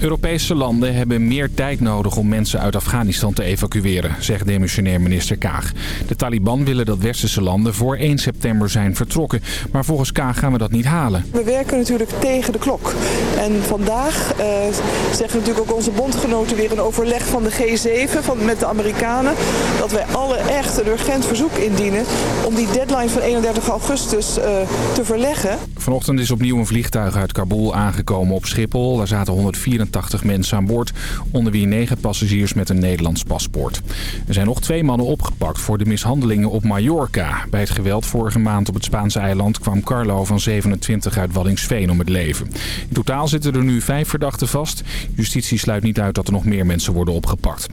Europese landen hebben meer tijd nodig om mensen uit Afghanistan te evacueren, zegt demissionair minister Kaag. De Taliban willen dat westerse landen voor 1 september zijn vertrokken. Maar volgens Kaag gaan we dat niet halen. We werken natuurlijk tegen de klok. En vandaag uh, zeggen natuurlijk ook onze bondgenoten weer een overleg van de G7 van, met de Amerikanen. Dat wij alle echt een urgent verzoek indienen om die deadline van 31 augustus uh, te verleggen. Vanochtend is opnieuw een vliegtuig uit Kabul aangekomen op Schiphol. Daar zaten 184 mensen aan boord, onder wie 9 passagiers met een Nederlands paspoort. Er zijn nog twee mannen opgepakt voor de mishandelingen op Mallorca. Bij het geweld vorige maand op het Spaanse eiland kwam Carlo van 27 uit Waddingsveen om het leven. In totaal zitten er nu vijf verdachten vast. Justitie sluit niet uit dat er nog meer mensen worden opgepakt.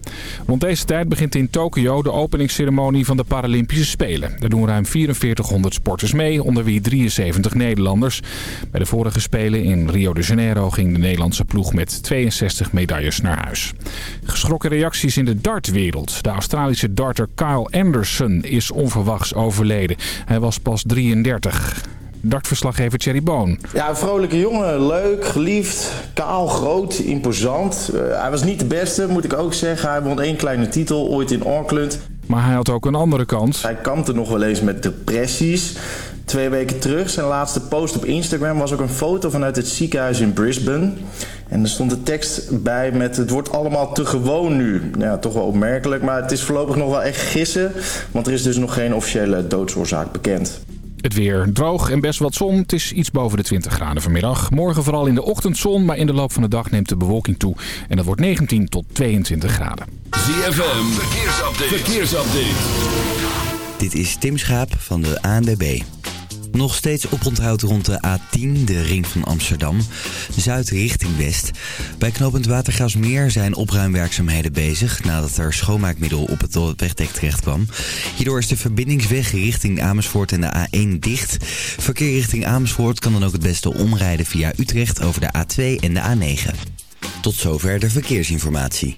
Rond deze tijd begint in Tokio de openingsceremonie van de Paralympische Spelen. Er doen ruim 4400 sporters mee, onder wie 73 Nederlanders. Bij de vorige Spelen in Rio de Janeiro ging de Nederlandse ploeg met 62 medailles naar huis. Geschrokken reacties in de dartwereld. De Australische darter Kyle Anderson is onverwachts overleden. Hij was pas 33 dartverslaggever Thierry Boon. Ja, een vrolijke jongen. Leuk, geliefd, kaal, groot, imposant. Uh, hij was niet de beste, moet ik ook zeggen. Hij won één kleine titel, ooit in Auckland. Maar hij had ook een andere kant. Hij kampte nog wel eens met depressies. Twee weken terug, zijn laatste post op Instagram, was ook een foto vanuit het ziekenhuis in Brisbane. En er stond de tekst bij met het wordt allemaal te gewoon nu. Ja, toch wel opmerkelijk, maar het is voorlopig nog wel echt gissen. Want er is dus nog geen officiële doodsoorzaak bekend. Het weer droog en best wat zon. Het is iets boven de 20 graden vanmiddag. Morgen vooral in de ochtendzon, maar in de loop van de dag neemt de bewolking toe. En dat wordt 19 tot 22 graden. ZFM, verkeersupdate. verkeersupdate. Dit is Tim Schaap van de ANWB. Nog steeds oponthoud rond de A10, de ring van Amsterdam. Zuid richting west. Bij knooppunt Watergasmeer zijn opruimwerkzaamheden bezig... nadat er schoonmaakmiddel op het wegdek terecht kwam. Hierdoor is de verbindingsweg richting Amersfoort en de A1 dicht. Verkeer richting Amersfoort kan dan ook het beste omrijden via Utrecht... over de A2 en de A9. Tot zover de verkeersinformatie.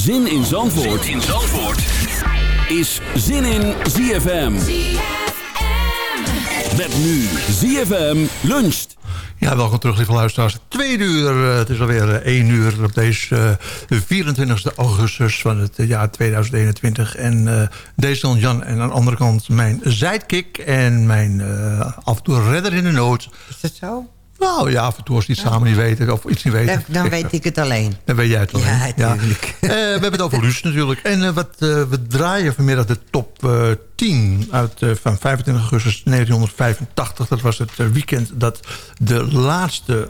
Zin in Zandvoort, in Zandvoort. is Zin in ZFM. Met nu ZFM luncht. Ja, welkom terug, lieve luisteraars. Tweede uur, eh, het is alweer eh, één uur op deze uh, 24 augustus van het jaar 2021. En uh, deze dan Jan en aan de andere kant mijn sidekick en mijn af en toe redder in de nood. Is dat zo? Nou ja, af en toe als iets samen niet weten of iets niet weten. Dan, dan weet ik het alleen. Dan weet jij het alleen. Ja, natuurlijk. we hebben het over Luus natuurlijk. En wat, we draaien vanmiddag de top 10 uit, van 25 augustus 1985. Dat was het weekend dat de laatste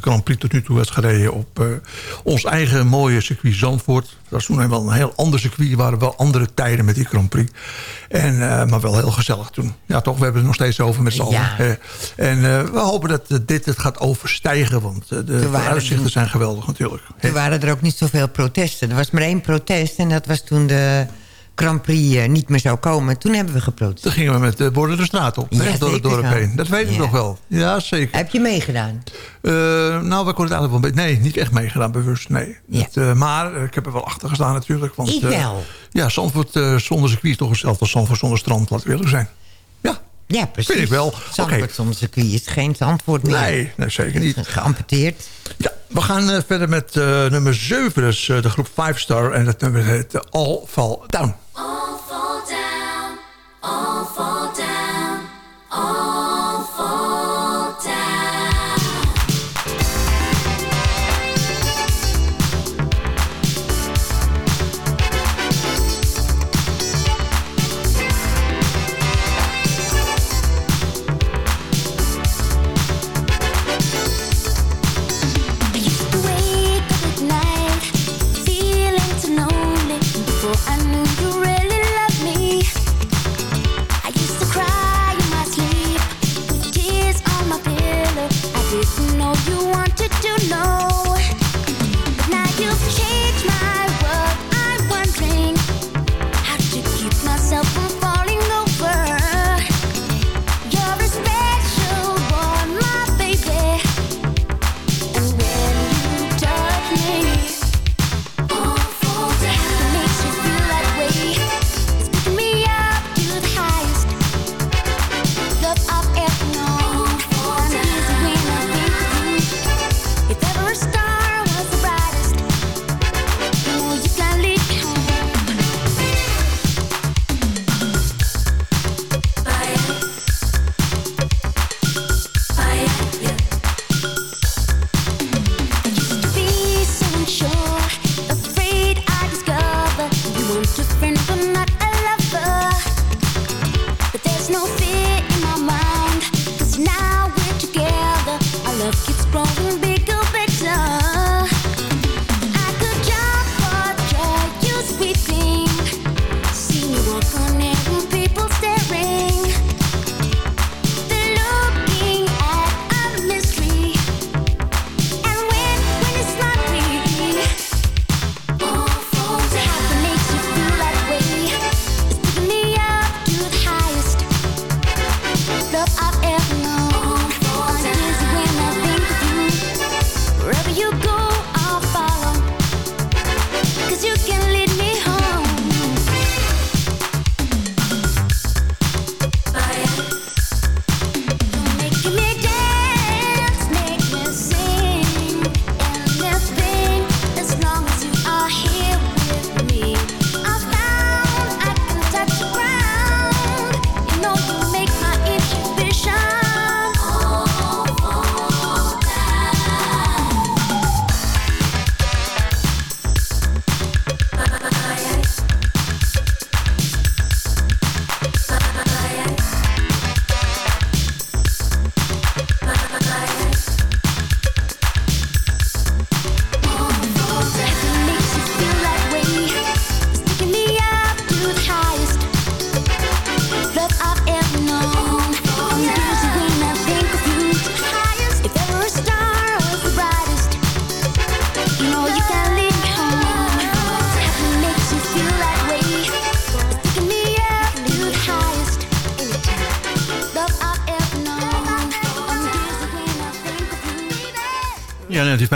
Grand Prix tot nu toe werd gereden... op ons eigen mooie circuit Zandvoort. Was toen wel een heel ander circuit. Er waren wel andere tijden met die Grand Prix. En, maar wel heel gezellig toen. Ja, toch? We hebben het nog steeds over met z'n allen. Ja. en we hopen dat dit het gaat overstijgen. Want de uitzichten zijn geweldig natuurlijk. Toen waren er ook niet zoveel protesten. Er was maar één protest en dat was toen de Grand Prix niet meer zou komen. Toen hebben we geprotesteerd. Toen gingen we met de borden de straat op. Ja, door het dorp heen. Dat weet ik Ja. nog wel. Ja, zeker. Heb je meegedaan? Uh, nou, we konden het eigenlijk wel... Nee, niet echt meegedaan, bewust. Nee. Ja. Dat, uh, maar ik heb er wel achter gestaan natuurlijk. Want, Ik wel. Ja, Zandvoort zonder circuit is toch hetzelfde als Zandvoort zonder strand. We eerlijk zijn. Ja, Ja, precies. Vind ik wel. Zandvoort zonder circuit is geen antwoord meer. nee, nee, zeker niet. Geamputeerd. Ja, we gaan uh, verder met uh, nummer 7. Dus uh, de groep 5 Star. En dat nummer heet All Fall Down. All fall down, all fall you wanted to know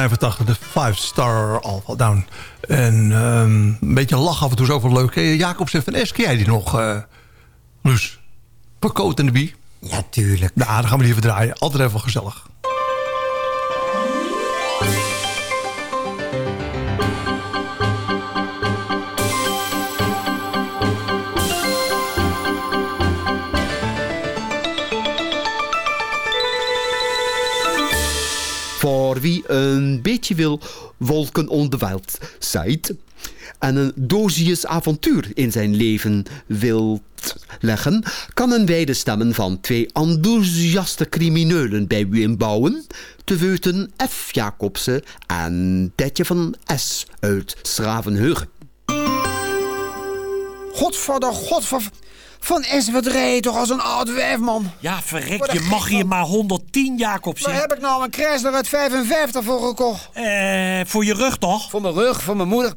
1985, de Five Star Alpha Down. En ehm, een beetje lach af en toe is ook wel leuk. Eh, Jacobsen van S, ken jij die nog, eh Luus? Pacoot en de Bie? Ja, tuurlijk. Nou, dan gaan we die even draaien. Altijd even gezellig. Wie een beetje wil wolken onderwijld zijt en een dosis avontuur in zijn leven wilt leggen, kan een wijde stemmen van twee enthousiaste criminelen bij u inbouwen, te weten F. Jacobsen en Tetje van S. uit Schravenheugen. Godverdomme, godver... Van S, wat reed toch als een oud wijf, man? Ja, verrek, je mag hier maar 110 Jacobsen. Waar heb ik nou een Chrysler uit 55 voor gekocht? Eh, voor je rug toch? Voor mijn rug, voor mijn moeder.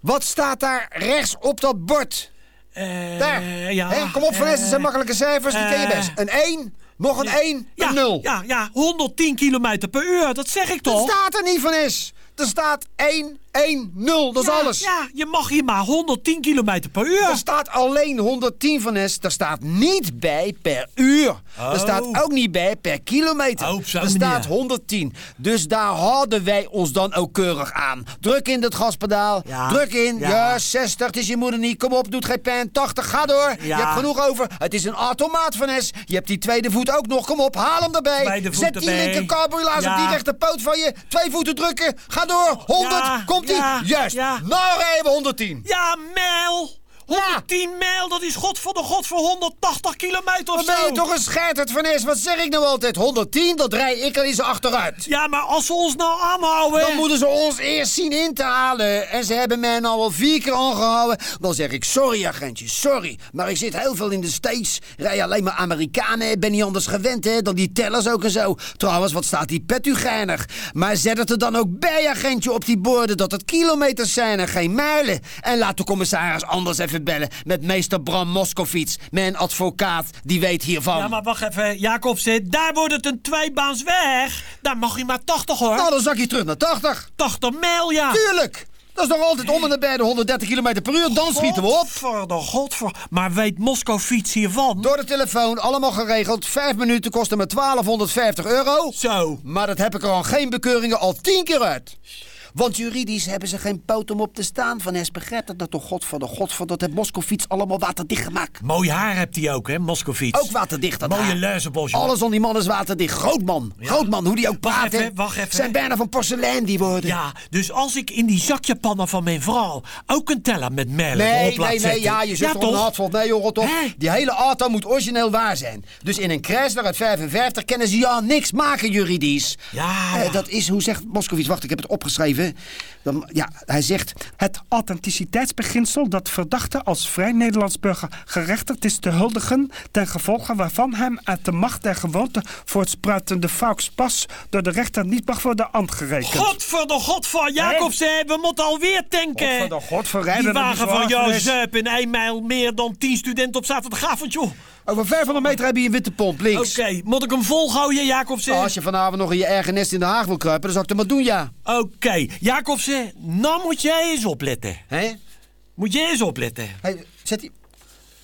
Wat staat daar rechts op dat bord? Eh, Daar. ja. Kom op, Van S, dat zijn makkelijke cijfers, die ken je eh, best. Een 1, nog een 1, Ja, een 0. ja, ja, 110 kilometer per uur, dat zeg ik Dat toch? staat er niet van S. Er staat 1, 1, 0, dat is alles. Ja, je mag hier maar 110 kilometer per uur. Er staat alleen 110 van S. Er staat niet bij per uur. Oh. Er staat ook niet bij per kilometer. Oh, er staat manier. 110. Dus daar houden wij ons dan ook keurig aan. Druk in dat gaspedaal. Ja. Druk in. Ja. Ja. 60. Het is je moeder niet. Kom op, doet geen pijn. 80. Ga door. Je hebt genoeg over. Het is een automaat van S. Je hebt die tweede voet ook nog. Kom op, haal hem erbij. Zet die linker Ja. op die rechterpoot van je. Twee voeten drukken. Ga door. 100. Ja. Komt ie. Ja. Juist. Ja. Nou rijden we 110. Ja, mijl. 110 mijl, dat is god voor de god voor 180 kilometer of Wat ben zo. je toch een scheiterd van is? Wat zeg ik nou altijd? 110, dat rij ik er eens achteruit. Ja, maar als ze ons nou aanhouden... Dan moeten ze ons eerst zien in te halen. En ze hebben mij nou al vier keer aangehouden. Dan zeg ik, sorry agentje, sorry. Maar ik zit heel veel in de States. Rij alleen maar Amerikanen. Ik ben niet anders gewend hè, dan die tellers ook en zo. Trouwens, wat staat die pet u geinig. Maar zet het er dan ook bij, agentje, op die borden... dat het kilometers zijn en geen mijlen. En laat de commissaris anders even bellen... met meester Bram Moskowitz, mijn advocaat. Die weet hiervan. Ja, maar wacht even, Jacobsen, daar wordt het een tweebaans weg. Daar mag je maar 80 hoor. Nou, dan zak je terug naar 80. 80 mijl, ja. Tuurlijk! Dat is nog altijd om en nabij de 130 km per uur. Dan schieten we op. Voor de godver. Maar weet Moskowitz hiervan? Door de telefoon, allemaal geregeld. Vijf minuten kosten me 1250 euro. Zo. Maar dat heb ik er al geen bekeuringen al tien keer uit. Want juridisch hebben ze geen poot om op te staan. Van Es begrijpt dat nou toch godver de godver. Dat heeft Moskowitz allemaal waterdicht gemaakt. Mooi haar hebt hij ook, hè, Moskowitz. Ook waterdicht dat Mooie luizenbos. Alles om die man is waterdicht. Groot man. Groot man, hoe die ook Wacht praat. hè. even, wacht even. Zijn bijna van porselein die woorden. Ja, dus als ik in die zakjepannen van mijn vrouw ook een teller met mijlen Nee, laat nee, nee, zetten. ja, je zit ja, toch. Nee, joh, toch? Die hele auto moet origineel waar zijn. Dus in een Chrysler uit 55 kunnen ze ja niks maken juridisch. Ja, Eh, ja. dat is, hoe zegt Moskowitz? Wacht, ik heb het opgeschreven. Dan, ja, hij zegt... Het authenticiteitsbeginsel dat verdachte als vrij Nederlands burger gerechtigd is te huldigen, ten gevolge waarvan hem uit de macht der gewoonte voortspruitende fauxpas door de rechter niet mag worden aangerekend. Godver de godver, Jacobsen, we moeten alweer tanken. Godver de godver, hè, we Die wagen van jou zuip in één mijl meer dan 10 studenten op zaterdagavond, joh. Over 500 meter heb je een witte pomp links. Oké, moet ik hem volhouden, Jacobsen? Nou, als je vanavond nog in je eigen nest in de Haag wil kruipen, dan zou ik dat maar doen, ja. Oké, Jacobsen, nou moet jij eens opletten. Hè? Moet jij eens opletten. Hey, zet die...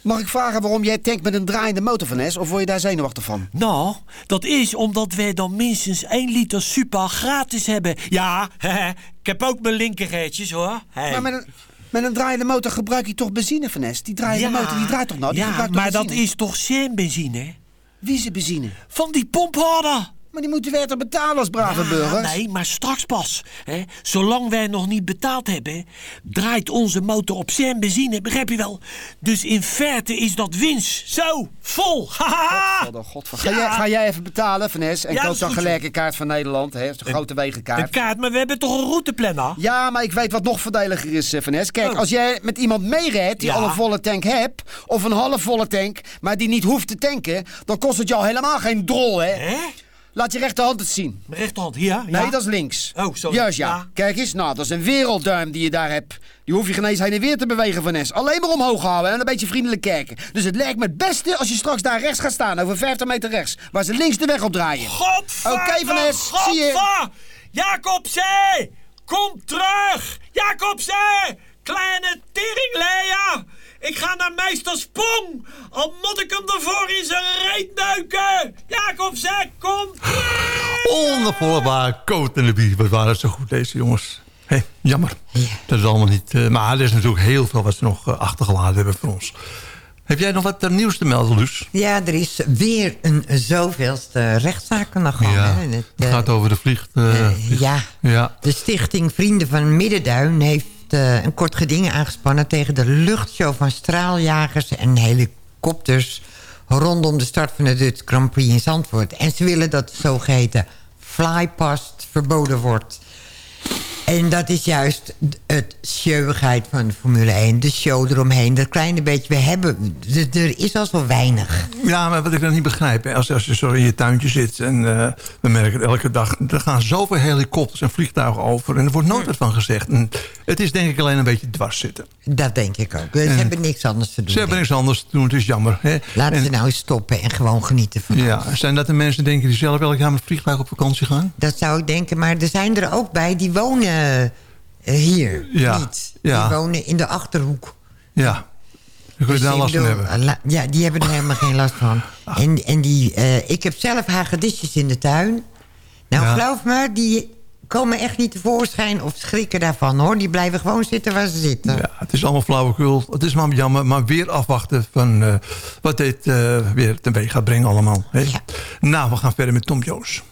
Mag ik vragen waarom jij tankt met een draaiende motor van S? Of word je daar zenuwachtig van? Nou, dat is omdat wij dan minstens 1 liter super gratis hebben. Ja, ik heb ook mijn linkerrijtjes hoor. Hey. Maar met een, met een draaiende motor gebruik je toch benzine van? Die draaiende motor die draait toch nou? Die ja, maar dat is toch zijn benzine? Wie is benzine? Van die pomphouder. Maar die moeten wij toch betalen als brave Ja, burgers? Nee, maar straks pas. Hè? Zolang wij nog niet betaald hebben, draait onze motor op zijn benzine, begrijp je wel? Dus in feite is dat winst. Zo, vol. Haha. Godver, godver. Ga, jij, ga jij even betalen, Van S? En Ja, koop dan gelijk een kaart van Nederland. Hè? Dat is een grote wegenkaart. Een kaart, maar we hebben toch een routeplanner? Ja, maar ik weet wat nog voordeliger is, eh, Van S. Kijk, Oh. als jij met iemand meerijdt die Ja. al een volle tank hebt... of een halfvolle tank, maar die niet hoeft te tanken... dan kost het jou helemaal geen drol, hè? Hè? Laat je rechterhand het zien. Mijn rechterhand, hier? Nee, dat is links. Oh, sorry. Juist, ja. Ja. Kijk eens, nou, dat is een wereldduim die je daar hebt. Die hoef je geen eens heen en weer te bewegen van. Alleen maar omhoog houden en een beetje vriendelijk kijken. Dus het lijkt me het beste als je straks daar rechts gaat staan, over 50 meter rechts. Waar ze links de weg op draaien. Godver, Oké, Van Es, zie je. Jacobse! Kom terug! Jacobse! Kleine teringleia! Ik ga naar meester Sprong! Al moet ik hem ervoor in zijn reet neuken! Jacobse, kom Onafvolgbaar, Coat en de Bie. Wat waren ze goed, deze jongens. Hé, jammer. Dat is allemaal niet... eh, maar er is natuurlijk heel veel wat ze nog eh, achtergelaten hebben voor ons. Heb jij nog wat eh, nieuws te melden, Luus? Ja, er is weer een zoveelste rechtszaak aan de gang. Ja, hè. En het, het gaat over de vliegt... eh, vlieg- ja, ja. de stichting Vrienden van Middenduin heeft eh, een kort geding aangespannen... tegen de luchtshow van straaljagers en helikopters... rondom de start van de Dutch Grand Prix in Zandvoort. En ze willen dat de zogeheten flypast verboden wordt... En dat is juist het sjeuwigheid van de Formule 1. De show eromheen, dat kleine beetje. We hebben, er- is al zo weinig. Ja, maar wat ik dan niet begrijp... hè, Als, als je zo in je tuintje zit en eh, we merken het elke dag... er gaan zoveel helikopters en vliegtuigen over... en er wordt nooit wat van gezegd. En het is denk ik alleen een beetje dwars zitten. Dat denk ik ook. Ze En- hebben niks anders te doen. Ze hebben niks anders te doen, het is jammer. Hè? Laten En- ze nou eens stoppen en gewoon genieten van Ja, zijn dat de mensen denken die zelf elk jaar met vliegtuig op vakantie gaan? Dat zou ik denken. Maar er zijn er ook bij die wonen eh, hier Ja, niet. ja. Die wonen in de Achterhoek. Ja, daar kun je daar last van hebben. la- Ja, die hebben er helemaal geen last van. En, en die, eh, ik heb zelf hagedisjes in de tuin. Nou, Ja. geloof me, die komen echt niet tevoorschijn of schrikken daarvan, hoor. Die blijven gewoon zitten waar ze zitten. Ja, het is allemaal flauwekul. Het is maar jammer, maar weer afwachten van eh, wat dit eh, weer teweeg gaat brengen allemaal. Hè? Nou, we gaan verder met Tom Joos.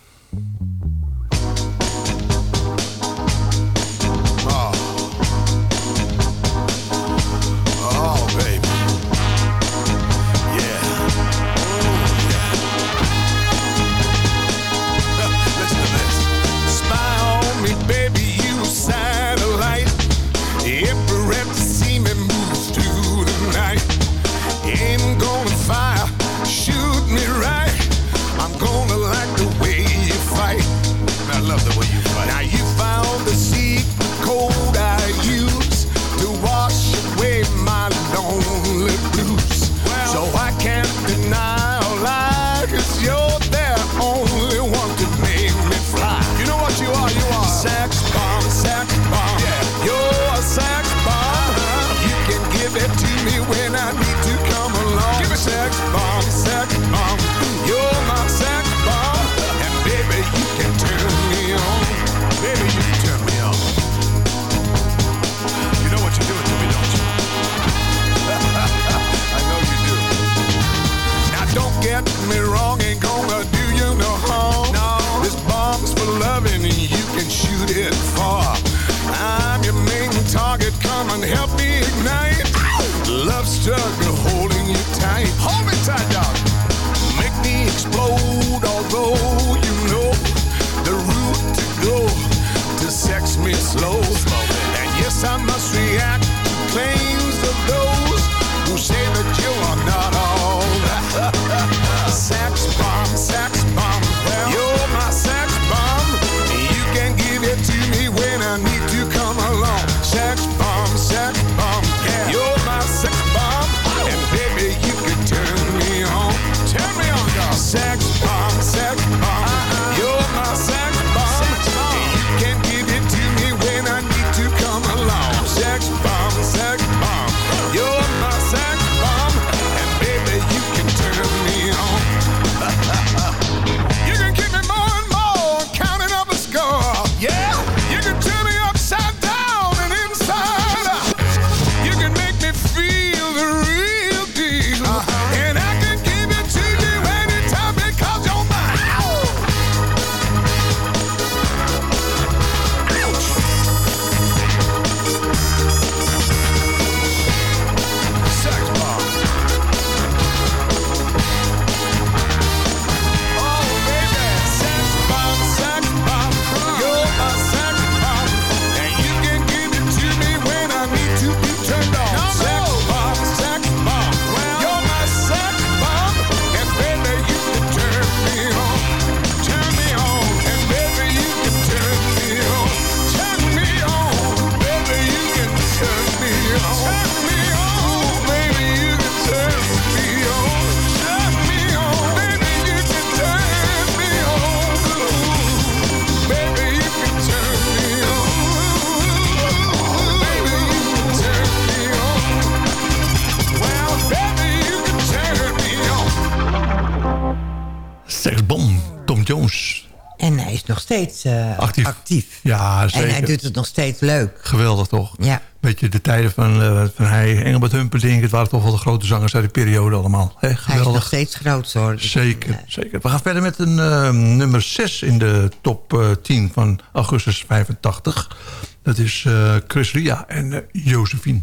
alone. Sex bomb, sex steeds eh, Actief. actief. Ja, zeker. En hij doet het nog steeds leuk. Geweldig toch? Ja. Weet je, de tijden van, eh, van hij, Engelbert Humperdinck... het waren toch wel de grote zangers uit die periode allemaal. Hè, Hij is geweldig. nog steeds groot, hoor. Zeker, zeker. We gaan verder met een eh, nummer 6 in de top eh, 10 van augustus 85. Dat is eh, Chris Ria en eh, Josephine.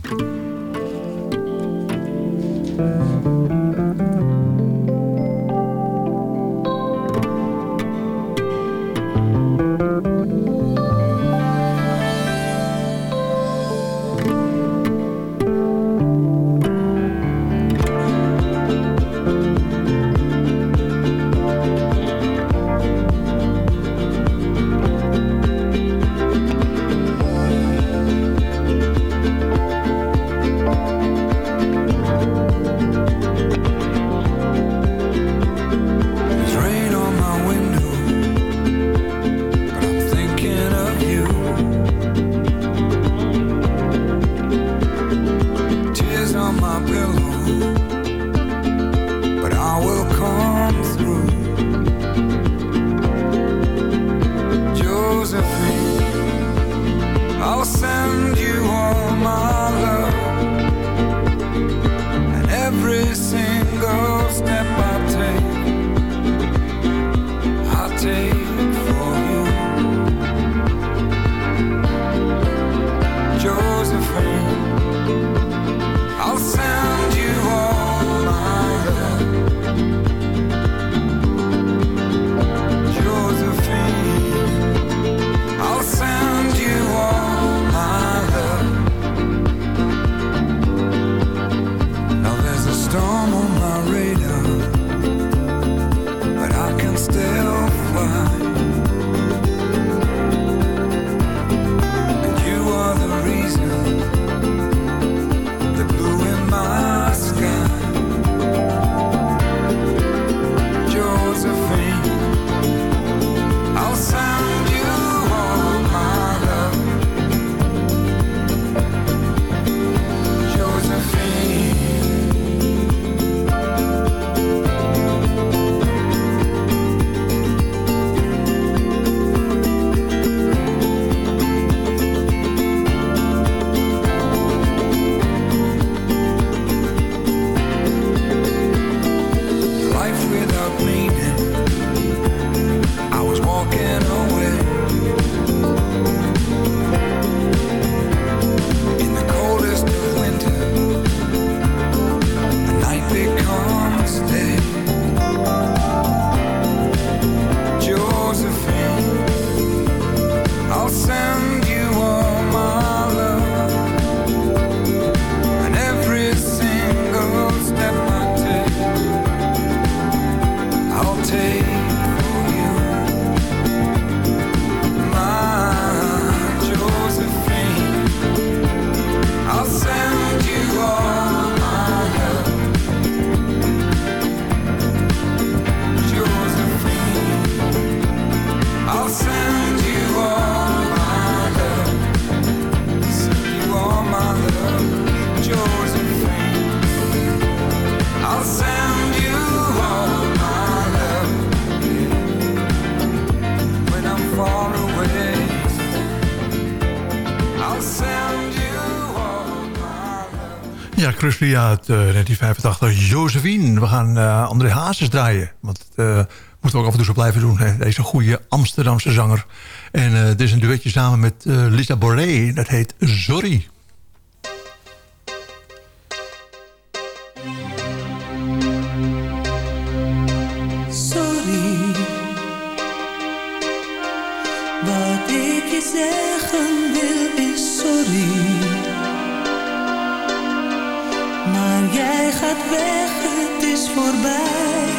Ria uit eh, 1985. Josephine. We gaan eh, André Hazes draaien. Want dat eh, moeten we ook af en toe zo blijven doen. Hè. Deze goede Amsterdamse zanger. En eh dit is een duetje samen met Lisa Boré. Dat heet. Sorry, weg, het is voorbij.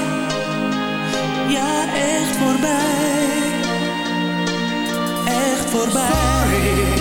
Ja, echt voorbij. Echt voorbij.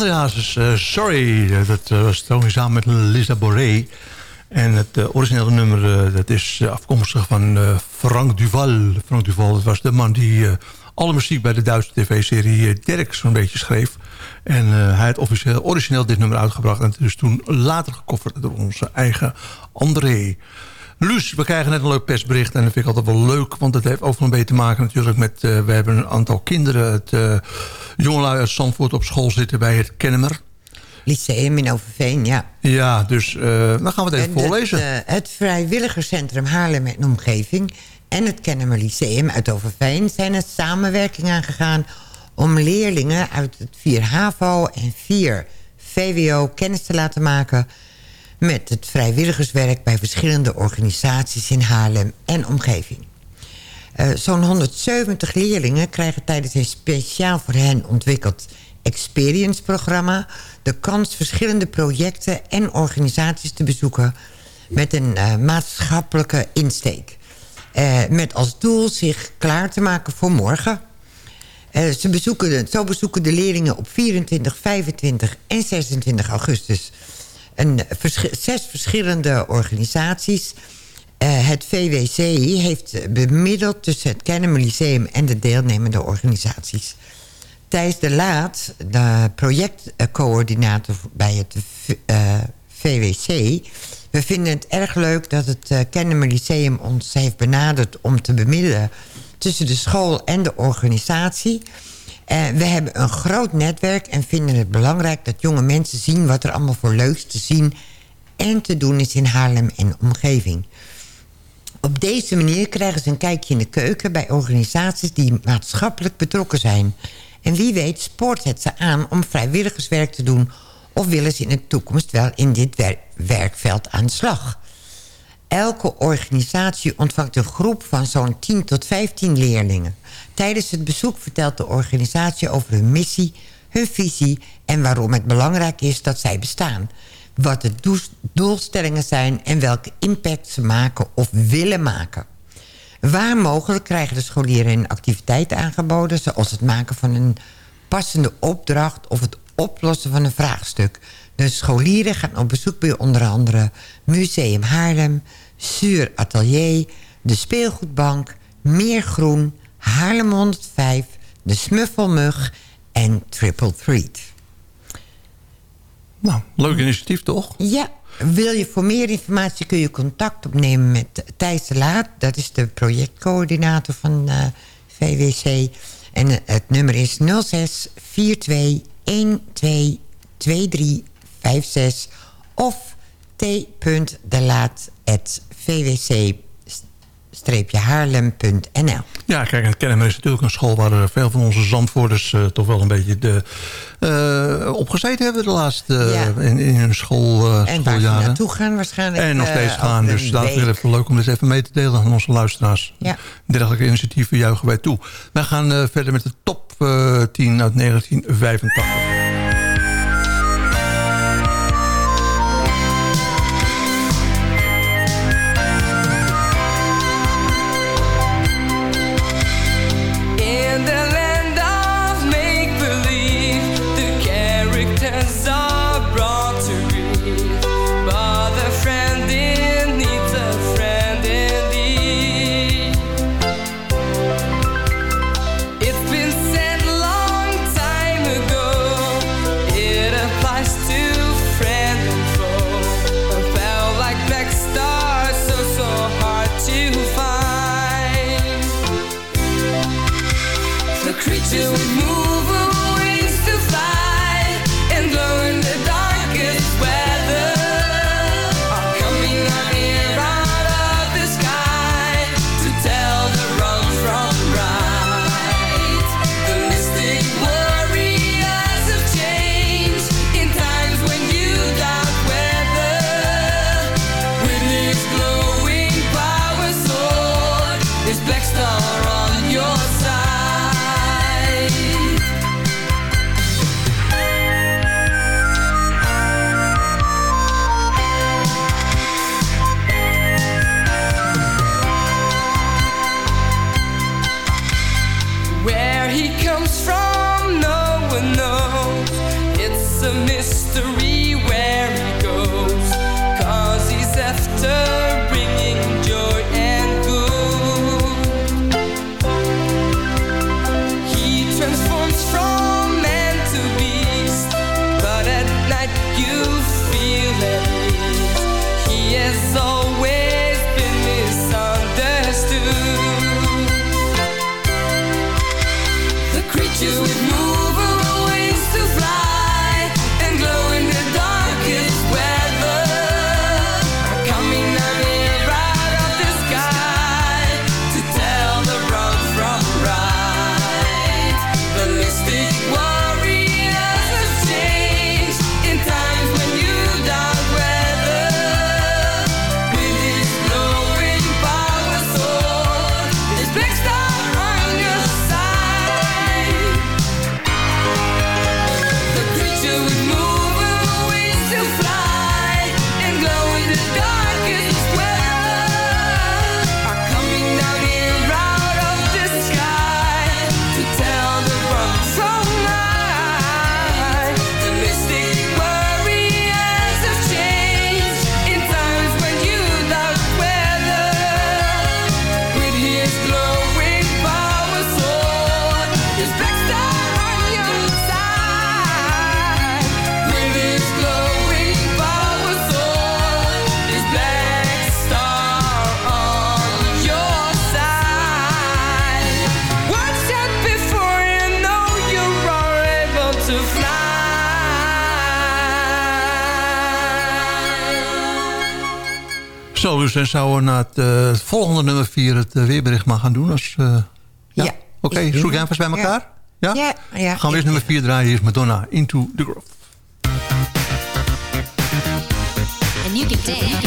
André Hazes, eh, Sorry. Eh, dat eh, was trouwens samen met Lisa Boré. En het originele nummer dat is afkomstig van Frank Duval. Frank Duval dat was de man die alle muziek bij de Duitse tv-serie Dirk zo'n beetje schreef. En hij had officieel, origineel dit nummer uitgebracht. En dus toen later gekofferd door onze eigen André. Luus, we krijgen net een leuk persbericht en dat vind ik altijd wel leuk... want het heeft ook een beetje te maken natuurlijk met... Uh, we hebben een aantal kinderen, het uh, jongelui uit Zandvoort op school zitten bij het Kennemer. Lyceum in Overveen, ja. Ja, dus uh, dan gaan we het even en voorlezen. Het, het Vrijwilligerscentrum Haarlem en Omgeving... en het Kennemer Lyceum uit Overveen zijn een samenwerking aangegaan... om leerlingen uit het 4 HAVO en 4 VWO kennis te laten maken met het vrijwilligerswerk bij verschillende organisaties in Haarlem en omgeving. Uh, Zo'n 170 leerlingen krijgen tijdens een speciaal voor hen ontwikkeld experience-programma... de kans verschillende projecten en organisaties te bezoeken... met een uh, maatschappelijke insteek. Uh, met als doel zich klaar te maken voor morgen... ze bezoeken, zo bezoeken de leerlingen op 24, 25 en 26 augustus een, zes verschillende organisaties. Uh, het VWC heeft bemiddeld tussen het Lyceum en de deelnemende organisaties. Thijs de Laat, de projectcoördinator bij het uh, eh, VWC... we vinden het erg leuk dat het uh, Kennemer Lyceum ons heeft benaderd... om te bemiddelen tussen de school en de organisatie... Uh, we hebben een groot netwerk en vinden het belangrijk dat jonge mensen zien... wat er allemaal voor leuks te zien en te doen is in Haarlem en omgeving. Op deze manier krijgen ze een kijkje in de keuken... bij organisaties die maatschappelijk betrokken zijn. En wie weet spoort het ze aan om vrijwilligerswerk te doen... of willen ze in de toekomst wel in dit wer werkveld aan de slag. Elke organisatie ontvangt een groep van zo'n 10 tot 15 leerlingen. Tijdens het bezoek vertelt de organisatie over hun missie, hun visie... en waarom het belangrijk is dat zij bestaan. Wat de doelstellingen zijn en welke impact ze maken of willen maken. Waar mogelijk krijgen de scholieren een activiteit aangeboden... zoals het maken van een passende opdracht of het oplossen van een vraagstuk. De scholieren gaan op bezoek bij onder andere Museum Haarlem... Zuur Atelier, de Speelgoedbank, Meer Groen... Haarlem 105, de Smuffelmug en Triple Threat. Nou, leuk initiatief toch? Ja. Wil je voor meer informatie kun je contact opnemen met Thijs de Laat. Dat is de projectcoördinator van uh, VWC. En uh, het nummer is 06 42 12 2356 of t.delaat.vwc haarlem.nl. Ja, kijk, het Kennemer is natuurlijk een school... waar veel van onze zandvoerders uh, toch wel een beetje de, uh, opgezeten hebben... de laatste in, in hun school, uh, en waar schooljaren. naartoe gaan waarschijnlijk. En nog steeds gaan. Dus vind ik het leuk om dit even mee te delen aan onze luisteraars. Ja. Dergelijke initiatieven juichen wij toe. Wij gaan verder met de top 10 uit 1985. zo dus. dan zouden we eh, naar eh, het, volgende nummer 4 het eh, weerbericht maar gaan doen. Als, ja. ja. Oké, okay, zoek jij eens bij elkaar? Ja? ja? ja gaan we eerst nummer 4 draaien. Hier is Madonna, Into the Grove. And you can dance.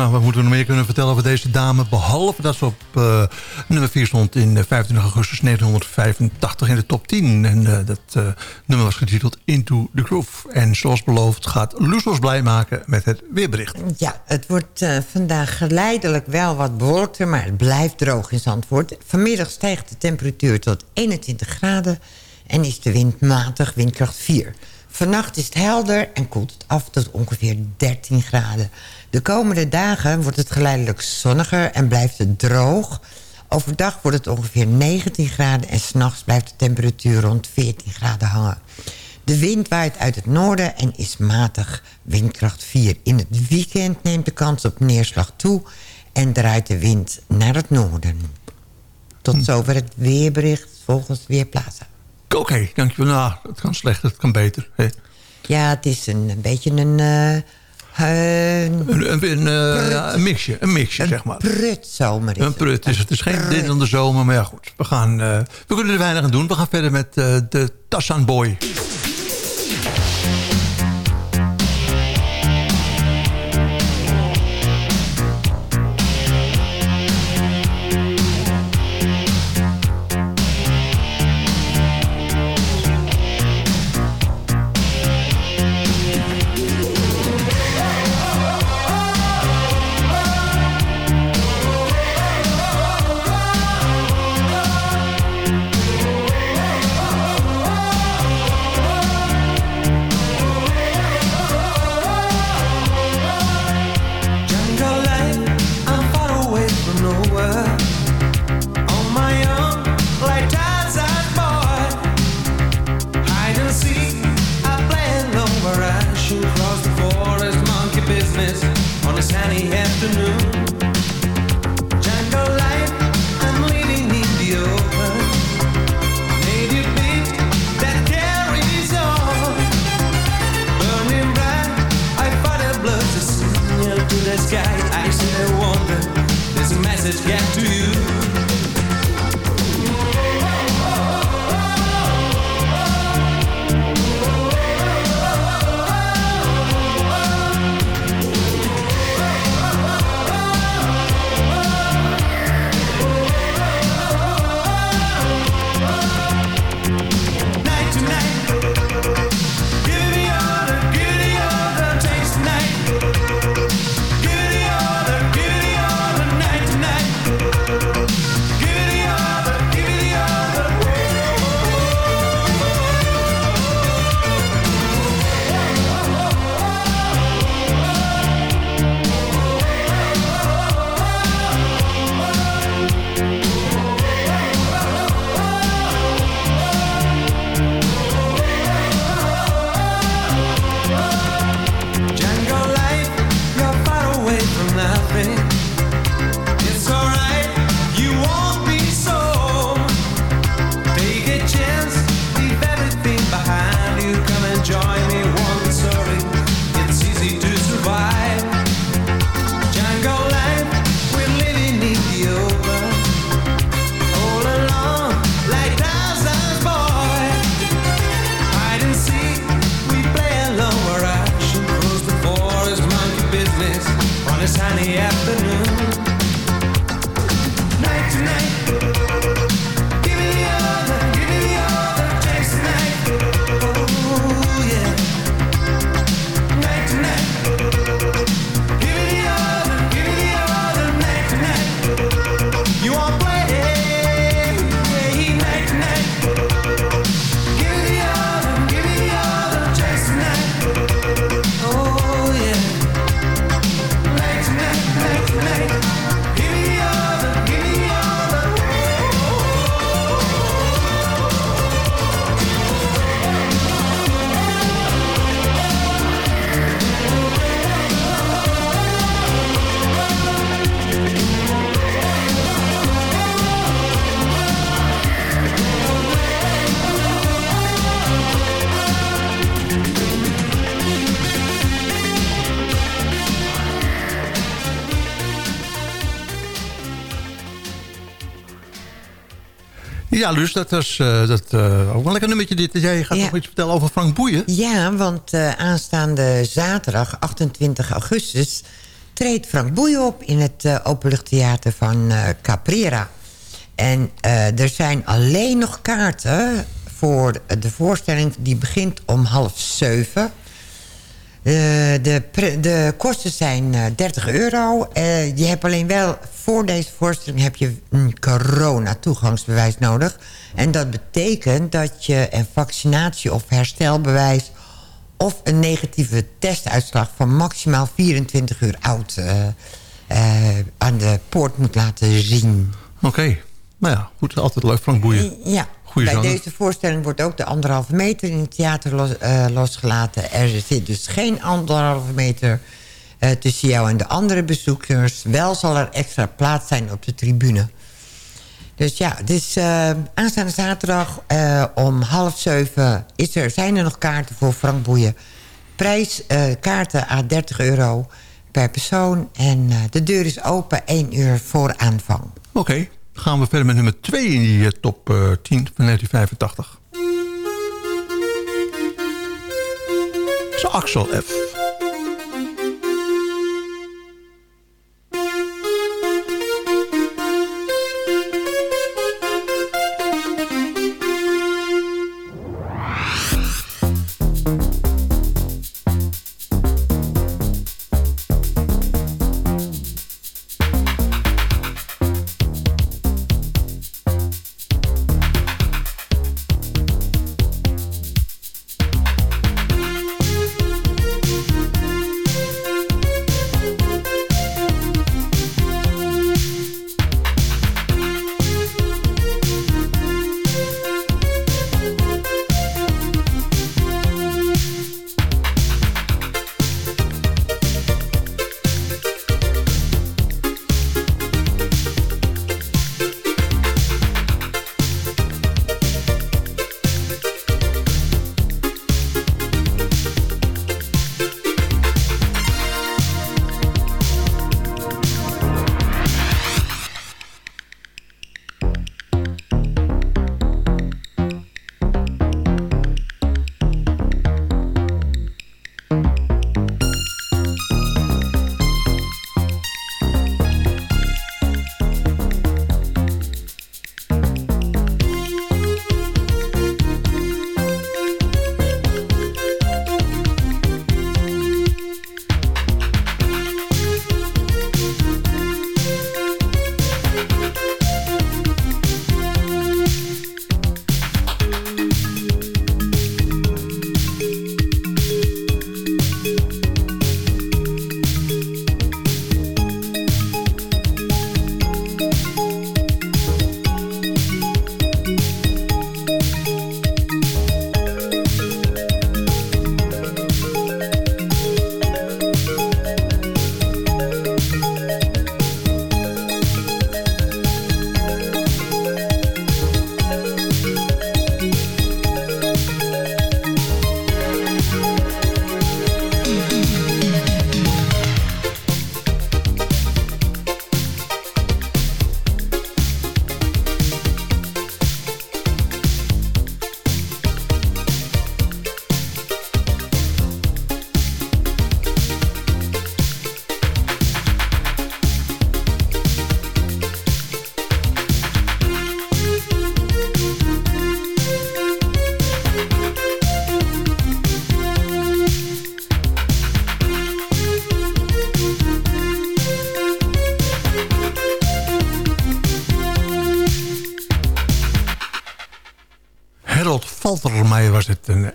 Madonna, wat moeten we nog meer kunnen vertellen over deze dame? Behalve dat ze op eh, nummer 4 stond in eh, 25 augustus 1985 in de top 10. En eh, dat eh, nummer was getiteld Into the Groove. En zoals beloofd gaat ons blij maken met het weerbericht. Ja, het wordt eh, vandaag geleidelijk wel wat bewolkter, maar het blijft droog in Zandvoort. Vanmiddag stijgt de temperatuur tot 21 graden en is de wind matig, windkracht 4. Vannacht is het helder en koelt het af tot ongeveer 13 graden. De komende dagen wordt het geleidelijk zonniger en blijft het droog. Overdag wordt het ongeveer 19 graden en s'nachts blijft de temperatuur rond 14 graden hangen. De wind waait uit het noorden en is matig, windkracht 4. In het weekend neemt de kans op neerslag toe en draait de wind naar het noorden. Tot zover het weerbericht volgens Weerplaza. Oké, dankjewel. Nou, het kan slechter, het kan beter. hè. Ja, het is een, een beetje een... eh, Een, een, een, eh, ja, een mixje, een mixje zeg maar. prut zomer is Een prut is het. Het is geen de zomer, maar ja goed. We, gaan, eh, we kunnen er weinig aan doen. We gaan verder met eh, de Tassan Boy. Ja, Luus, dat is eh, dat, eh, ook wel lekker nummertje dit. Jij gaat Ja. nog iets vertellen over Frank Boeien. Ja, want eh, aanstaande zaterdag, 28 augustus... treedt Frank Boeien op in het openluchttheater van Caprera. En er zijn alleen nog kaarten voor de voorstelling... die begint om half zeven... Eh, de, de kosten zijn eh, 30 euro. Eh, je hebt alleen wel voor deze voorstelling heb je een corona-toegangsbewijs nodig. En dat betekent dat je een vaccinatie- of herstelbewijs... of een negatieve testuitslag van maximaal 24 uur oud... eh, eh, aan de poort moet laten zien. Oké. Nou ja, goed. Altijd leuk, Frank Boeien. Ja, Goeie bij deze voorstelling wordt ook de anderhalve meter in het theater los, eh, losgelaten. Er zit dus geen anderhalve meter eh, tussen jou en de andere bezoekers. Wel zal er extra plaats zijn op de tribune. Dus ja, dus eh, aanstaande zaterdag om half zeven is er, zijn er nog kaarten voor Frank Boeien. Prijs kaarten aan 30 euro per persoon. En de deur is open één uur voor aanvang. Oké, gaan we verder met nummer 2 in die eh, top eh, 10 van 1985. Dat Axel F.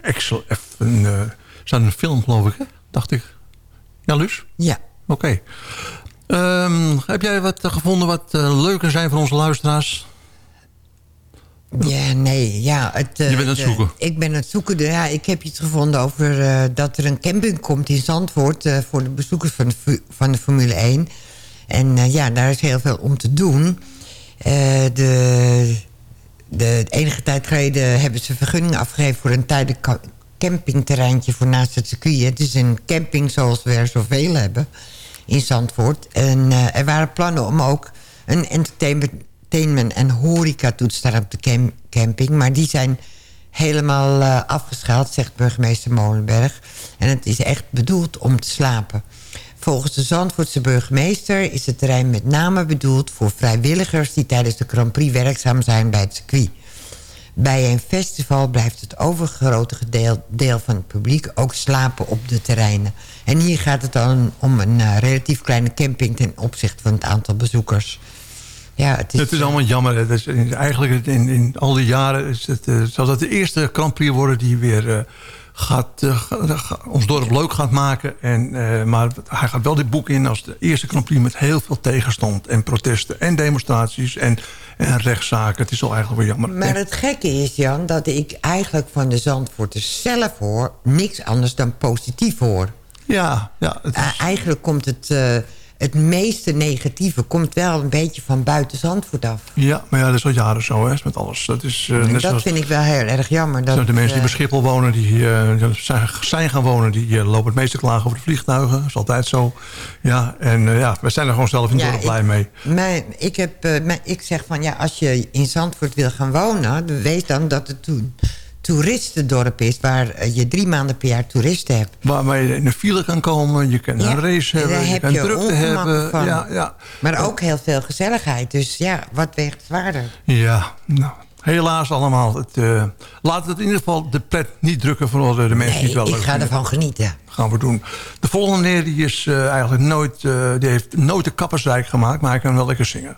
Excel F. Een, eh, is dat een film, geloof ik, hè? dacht ik. Ja, Luus? Ja. Oké. Ehm, heb jij wat eh, gevonden wat eh, leuker zijn voor onze luisteraars? Ja, nee, ja. Het, eh, Je bent aan het de- zoeken. Ik ben aan het zoeken. De- Ja, ik heb iets gevonden over eh, dat er een camping komt in Zandvoort... eh, voor de bezoekers van de, van de Formule 1. En eh, ja, daar is heel veel om te doen. Eh, de, de enige tijd geleden hebben ze vergunning afgegeven... voor een tijdelijk campingterreintje voor naast het circuit. Het is een camping zoals we er zoveel hebben in Zandvoort. En eh, er waren plannen om ook een entertainment en horeca-toets daar op de cam- camping. Maar die zijn helemaal eh, afgeschaald, zegt burgemeester Molenberg. En het is echt bedoeld om te slapen. Volgens de Zandvoortse burgemeester is het terrein met name bedoeld... voor vrijwilligers die tijdens de Grand Prix werkzaam zijn bij het circuit. Bij een festival blijft het overgrote deel, deel van het publiek ook slapen op de terreinen. En hier gaat het dan om een eh, relatief kleine camping ten opzichte van het aantal bezoekers. Ja, het is, Het is allemaal jammer. Dat is, eigenlijk in, in al die jaren is het, eh, zal dat de eerste Grand Prix worden die weer eh, gaat, eh, ons dorp leuk gaat maken. En, eh, maar hij gaat wel dit boek in als de eerste Grand Prix met heel veel tegenstand en protesten en demonstraties en, en rechtszaken. Het is al eigenlijk wel jammer. Maar het gekke is, Jan, dat ik eigenlijk van de Zandvoorters zelf hoor... niks anders dan positief hoor. Ja, ja. Eh, eigenlijk komt het, het meeste negatieve... komt wel een beetje van buiten Zandvoort af. Ja, maar ja, dat is al jaren zo, hè, met alles. Dat, is, eh, net dat zoals- vind ik wel heel erg jammer. Dat, de mensen die eh, bij Schiphol wonen, die eh, zijn, gaan wonen... die lopen het meeste klagen over de vliegtuigen. Dat is altijd zo. Ja, en ja, wij zijn er gewoon zelf in Ja, dorp blij mee. Mijn, ik, heb, mijn- ik zeg van ja, als je in Zandvoort wil gaan wonen... weet dan dat het een toeristendorp is... waar eh, je drie maanden per jaar toeristen hebt. Waarmee je in een file kan komen, je kan Ja, een race hebben, je heb kan je drukte hebben. van. Ja, ja. Maar ook heel veel gezelligheid. Dus ja, wat weegt zwaarder? ja nou, helaas allemaal. Het, eh, laat het in ieder geval de pret niet drukken voor de, de mensen die het wel ik leuk ga vinden. ervan genieten. gaan we doen. De volgende meneer die is eh, eigenlijk nooit, die heeft nooit de kappersdijk gemaakt, maar hij kan wel lekker zingen.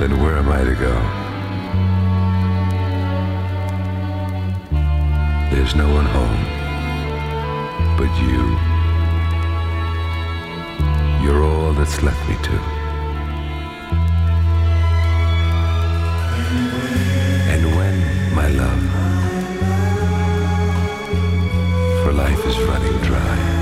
then where am I to go? There's no one home but you. You're all that's left me to. And when, my love, for life is running dry,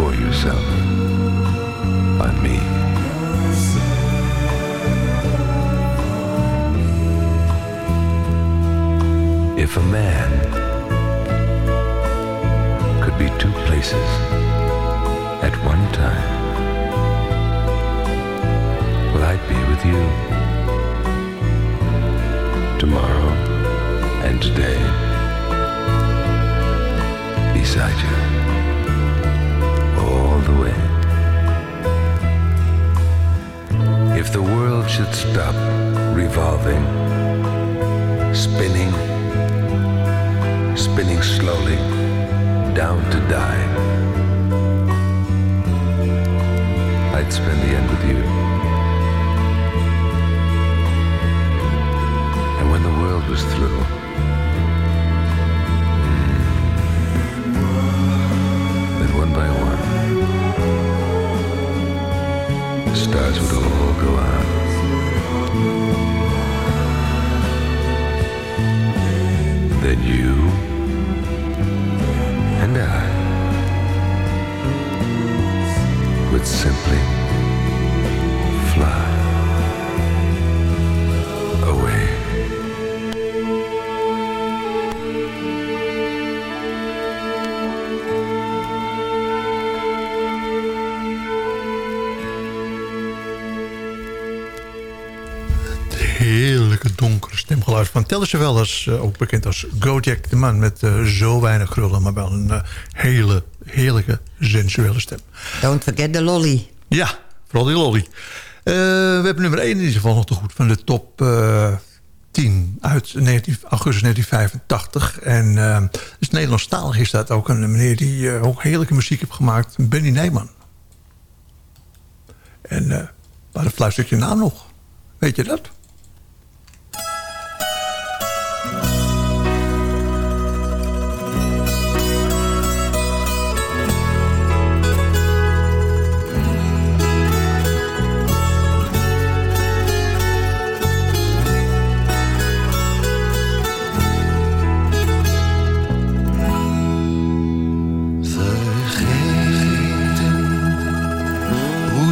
pour yourself on me. If a man could be two places at one time, well, I'd be with you tomorrow and today If the world should stop revolving, spinning, spinning slowly down to die, I'd spend the end with you. And when the world was through, mm, then one by one, the stars would all Then you and I would simply donkere stemgeluid van Tellus Wellers. eh, ook bekend als Gojek, de man met eh, zo weinig krullen... maar wel een eh, hele heerlijke sensuele stem. Don't forget the lolly. Ja, vooral die lolly. We hebben nummer 1 in ieder geval nog te goed van de top eh 10 uit 19, augustus 1985. En dus Nederlandstalig is dat ook een meneer die ook heerlijke muziek heeft gemaakt. Benny Nijman. En waar een fluit stukje naam nog? Weet je dat?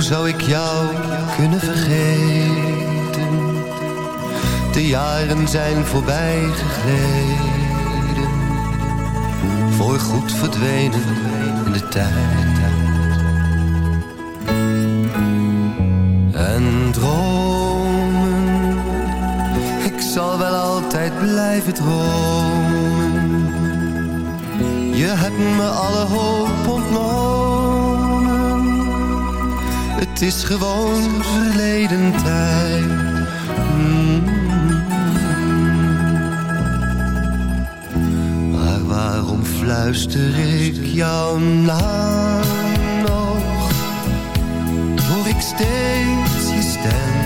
Zou ik jou kunnen vergeten? De jaren zijn voorbij gegleden, voor goed verdwenen in de tijd. En dromen, ik zal wel altijd blijven dromen. Je hebt me alle hoop ontnomen. Het is gewoon verleden tijd. Mm. Maar waarom fluister ik jouw naam nog? Hoor ik steeds je stem?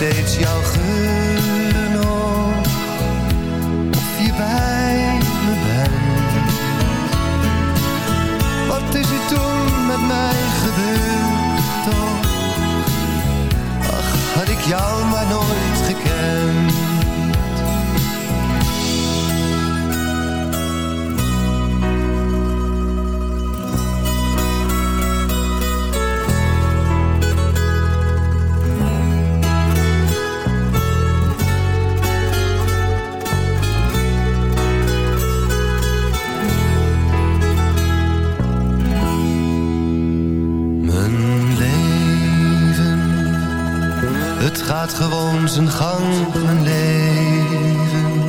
Steeds jouw geur nog? Of je bij me bent? Wat is er toen met mij gebeurd toch? Ach, had ik jou gewoon zijn gang, mijn leven.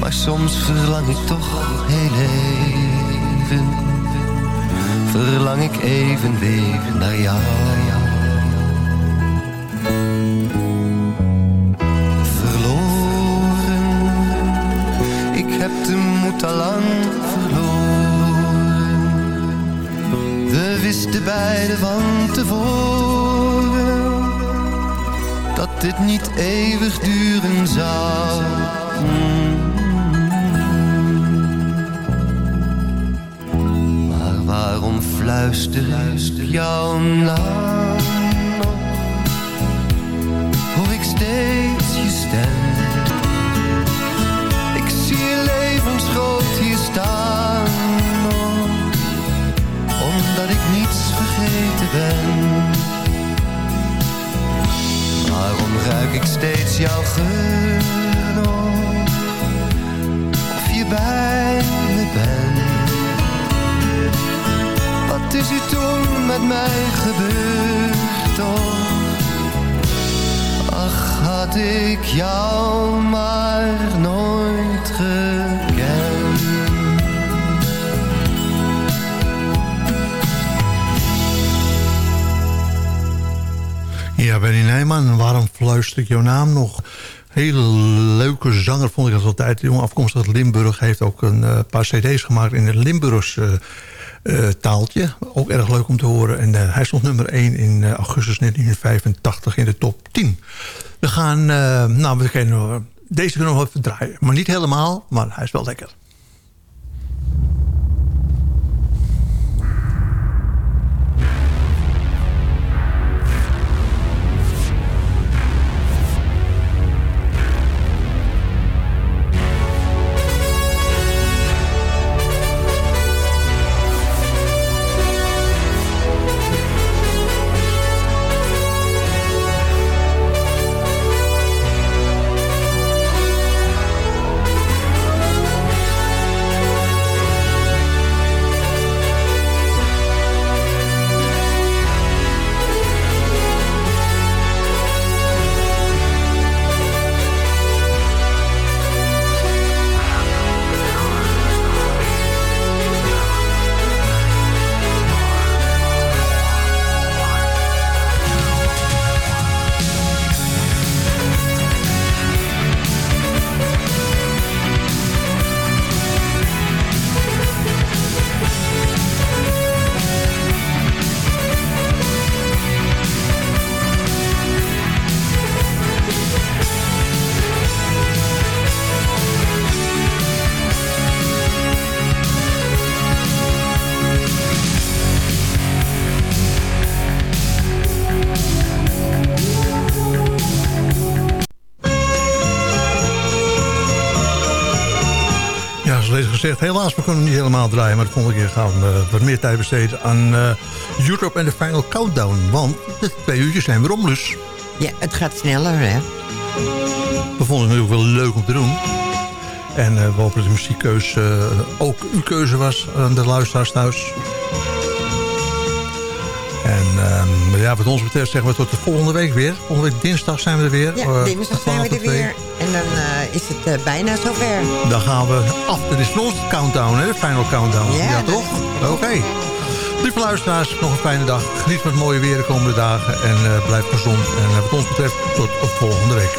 Maar soms verlang ik toch heel even, verlang ik even weer naar jou. Verloren, ik heb de moed al lang verloren. We wisten beiden van tevoren dit niet eeuwig duren zou. Maar waarom fluister ik jouw naam? Hoor ik steeds je stem? Waarom fluister ik jouw naam nog? Hele leuke zanger vond ik dat altijd. Jongen afkomstig uit Limburg. Heeft ook een eh, paar cd's gemaakt in het Limburgs eh, eh, taaltje. Ook erg leuk om te horen. En hij stond nummer 1 in augustus 1985 in de top 10. We gaan, nou we kunnen, deze kunnen we even draaien. Maar niet helemaal, maar hij is wel lekker. Gezegd, helaas, we kunnen hem niet helemaal draaien. Maar de volgende keer gaan we wat meer tijd besteden aan eh, Europe en de Final Countdown. Want de twee uurtjes zijn weer om, dus. Ja, het gaat sneller, hè? We vonden het natuurlijk wel leuk om te doen. En eh, we hopen dat de muziekkeuze eh, ook uw keuze was aan de luisteraars thuis. En ehm, ja, wat ons betreft zeggen we tot de volgende week weer. Volgende week dinsdag zijn we er weer. Ja, eh, dinsdag zijn we 12 er tot 2. weer. En dan eh, is het eh, bijna zover. Dan gaan we af. Dit is voor ons de countdown, hè? De final countdown. Ja, toch? Oké. Lieve luisteraars, nog een fijne dag. Geniet van het mooie weer de komende dagen. En blijf gezond. En wat ons betreft, tot volgende week.